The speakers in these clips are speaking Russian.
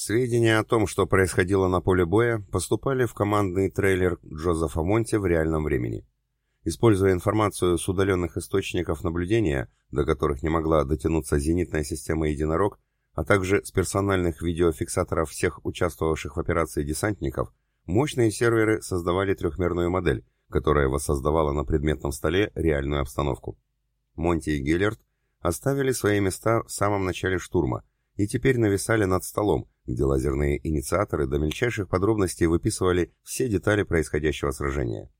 Сведения о том, что происходило на поле боя, поступали в командный трейлер Джозефа Монти в реальном времени. Используя информацию с удаленных источников наблюдения, до которых не могла дотянуться зенитная система «Единорог», а также с персональных видеофиксаторов всех участвовавших в операции десантников, мощные серверы создавали трехмерную модель, которая воссоздавала на предметном столе реальную обстановку. Монти и Геллерт оставили свои места в самом начале штурма и теперь нависали над столом, где лазерные инициаторы до мельчайших подробностей выписывали все детали происходящего сражения.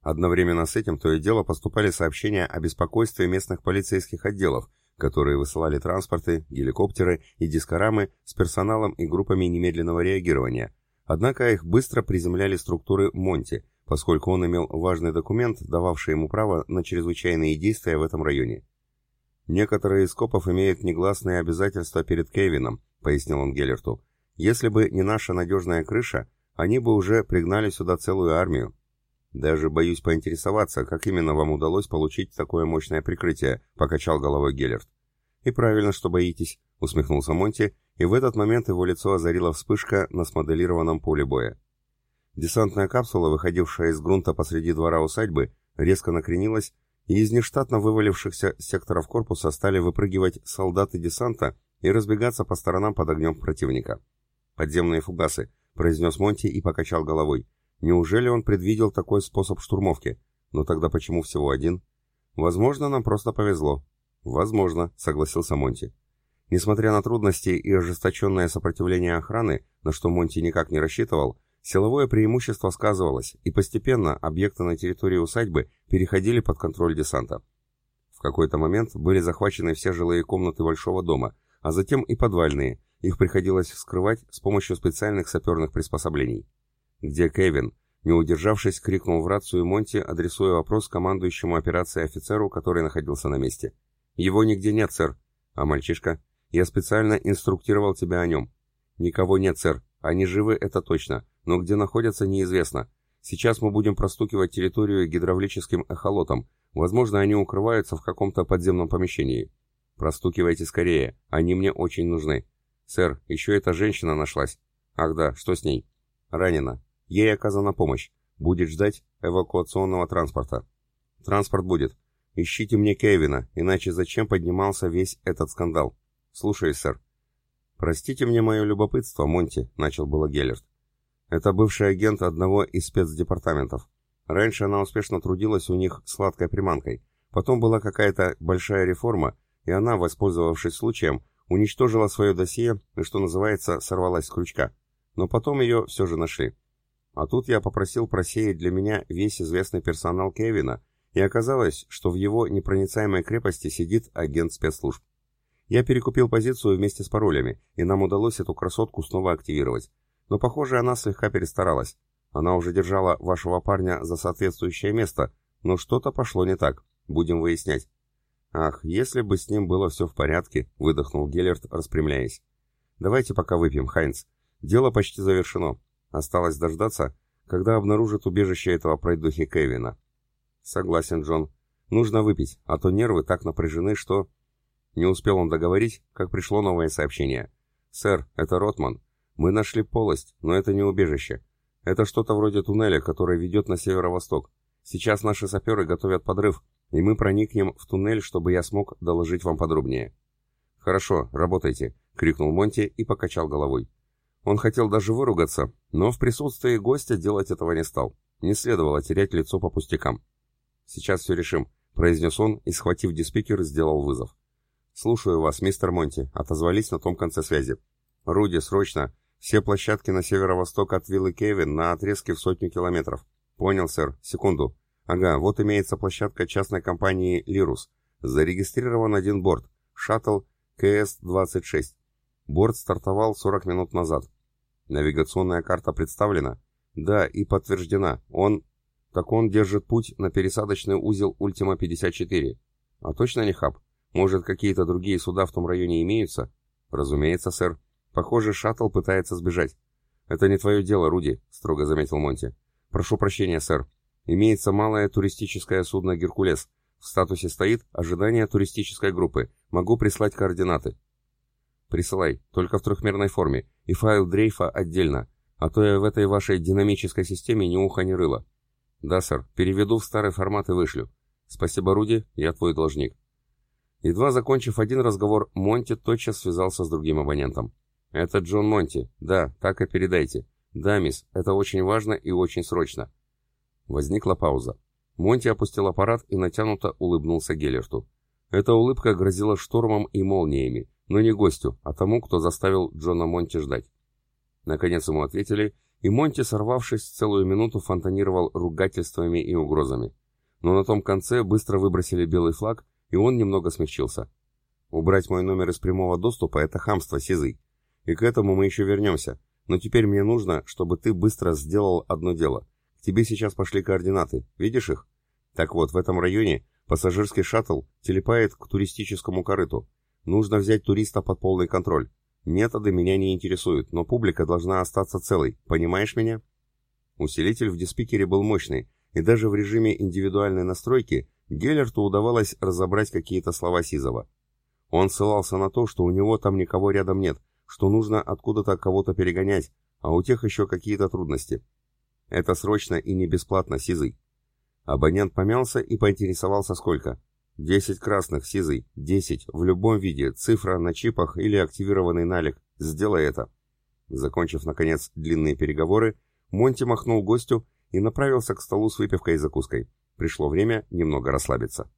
Одновременно с этим то и дело поступали сообщения о беспокойстве местных полицейских отделов, которые высылали транспорты, геликоптеры и дискорамы с персоналом и группами немедленного реагирования, однако их быстро приземляли структуры Монти, поскольку он имел важный документ, дававший ему право на чрезвычайные действия в этом районе. «Некоторые из копов имеют негласные обязательства перед Кевином», — пояснил он Геллерту. «Если бы не наша надежная крыша, они бы уже пригнали сюда целую армию. Даже боюсь поинтересоваться, как именно вам удалось получить такое мощное прикрытие», — покачал головой Геллерт. «И правильно, что боитесь», — усмехнулся Монти, и в этот момент его лицо озарила вспышка на смоделированном поле боя. Десантная капсула, выходившая из грунта посреди двора усадьбы, резко накренилась, и из нештатно вывалившихся секторов корпуса стали выпрыгивать солдаты десанта и разбегаться по сторонам под огнем противника. «Подземные фугасы», — произнес Монти и покачал головой. «Неужели он предвидел такой способ штурмовки? Но тогда почему всего один?» «Возможно, нам просто повезло». «Возможно», — согласился Монти. Несмотря на трудности и ожесточенное сопротивление охраны, на что Монти никак не рассчитывал, Силовое преимущество сказывалось, и постепенно объекты на территории усадьбы переходили под контроль десанта. В какой-то момент были захвачены все жилые комнаты большого дома, а затем и подвальные, их приходилось вскрывать с помощью специальных саперных приспособлений. «Где Кевин?» Не удержавшись, крикнул в рацию Монти, адресуя вопрос командующему операцией офицеру, который находился на месте. «Его нигде нет, сэр». «А мальчишка?» «Я специально инструктировал тебя о нем». «Никого нет, сэр. Они живы, это точно но где находятся неизвестно. Сейчас мы будем простукивать территорию гидравлическим эхолотом. Возможно, они укрываются в каком-то подземном помещении. Простукивайте скорее, они мне очень нужны. Сэр, еще эта женщина нашлась. Ах да, что с ней? Ранена. Ей оказана помощь. Будет ждать эвакуационного транспорта. Транспорт будет. Ищите мне Кевина, иначе зачем поднимался весь этот скандал? Слушаюсь, сэр. Простите мне мое любопытство, Монти, начал было Геллерт. Это бывший агент одного из спецдепартаментов. Раньше она успешно трудилась у них сладкой приманкой. Потом была какая-то большая реформа, и она, воспользовавшись случаем, уничтожила свое досье и, что называется, сорвалась с крючка. Но потом ее все же нашли. А тут я попросил просеять для меня весь известный персонал Кевина, и оказалось, что в его непроницаемой крепости сидит агент спецслужб. Я перекупил позицию вместе с паролями, и нам удалось эту красотку снова активировать. Но, похоже, она слегка перестаралась. Она уже держала вашего парня за соответствующее место, но что-то пошло не так. Будем выяснять. Ах, если бы с ним было все в порядке, выдохнул Геллерт, распрямляясь. Давайте пока выпьем, Хайнц. Дело почти завершено. Осталось дождаться, когда обнаружат убежище этого пройдухи Кевина. Согласен, Джон. Нужно выпить, а то нервы так напряжены, что... Не успел он договорить, как пришло новое сообщение. «Сэр, это Ротман. Мы нашли полость, но это не убежище. Это что-то вроде туннеля, который ведет на северо-восток. Сейчас наши саперы готовят подрыв, и мы проникнем в туннель, чтобы я смог доложить вам подробнее». «Хорошо, работайте», — крикнул Монти и покачал головой. Он хотел даже выругаться, но в присутствии гостя делать этого не стал. Не следовало терять лицо по пустякам. «Сейчас все решим», — произнес он и, схватив диспикер, сделал вызов. «Слушаю вас, мистер Монти», — отозвались на том конце связи. «Руди, срочно! Все площадки на северо-восток от виллы Кевин на отрезке в сотню километров. Понял, сэр. Секунду. Ага, вот имеется площадка частной компании «Лирус». Зарегистрирован один борт. Шаттл КС-26. Борт стартовал 40 минут назад. Навигационная карта представлена? Да, и подтверждена. Он... Так он держит путь на пересадочный узел Ультима-54. А точно не хаб? Может, какие-то другие суда в том районе имеются? Разумеется, сэр. Похоже, шаттл пытается сбежать. Это не твое дело, Руди, строго заметил Монти. Прошу прощения, сэр. Имеется малое туристическое судно «Геркулес». В статусе стоит «Ожидание туристической группы». Могу прислать координаты. Присылай, только в трехмерной форме. и файл дрейфа отдельно, а то я в этой вашей динамической системе ни уха, ни рыла. Да, сэр, переведу в старый формат и вышлю. Спасибо, Руди, я твой должник. Едва закончив один разговор, Монти тотчас связался с другим абонентом. «Это Джон Монти. Да, так и передайте. Да, мисс, это очень важно и очень срочно». Возникла пауза. Монти опустил аппарат и натянуто улыбнулся Геллерту. Эта улыбка грозила штормом и молниями, но не гостю, а тому, кто заставил Джона Монти ждать. Наконец ему ответили, и Монти, сорвавшись, целую минуту фонтанировал ругательствами и угрозами. Но на том конце быстро выбросили белый флаг, и он немного смягчился. «Убрать мой номер из прямого доступа — это хамство, Сизый. И к этому мы еще вернемся. Но теперь мне нужно, чтобы ты быстро сделал одно дело. Тебе сейчас пошли координаты. Видишь их? Так вот, в этом районе пассажирский шаттл телепает к туристическому корыту. Нужно взять туриста под полный контроль. Методы меня не интересуют, но публика должна остаться целой. Понимаешь меня? Усилитель в диспикере был мощный, и даже в режиме индивидуальной настройки Геллерту удавалось разобрать какие-то слова Сизова. Он ссылался на то, что у него там никого рядом нет, что нужно откуда-то кого-то перегонять, а у тех еще какие-то трудности. Это срочно и не бесплатно, Сизый. Абонент помялся и поинтересовался сколько. Десять красных, Сизый, десять, в любом виде, цифра на чипах или активированный налик. Сделай это. Закончив, наконец, длинные переговоры, Монти махнул гостю и направился к столу с выпивкой и закуской. Пришло время немного расслабиться.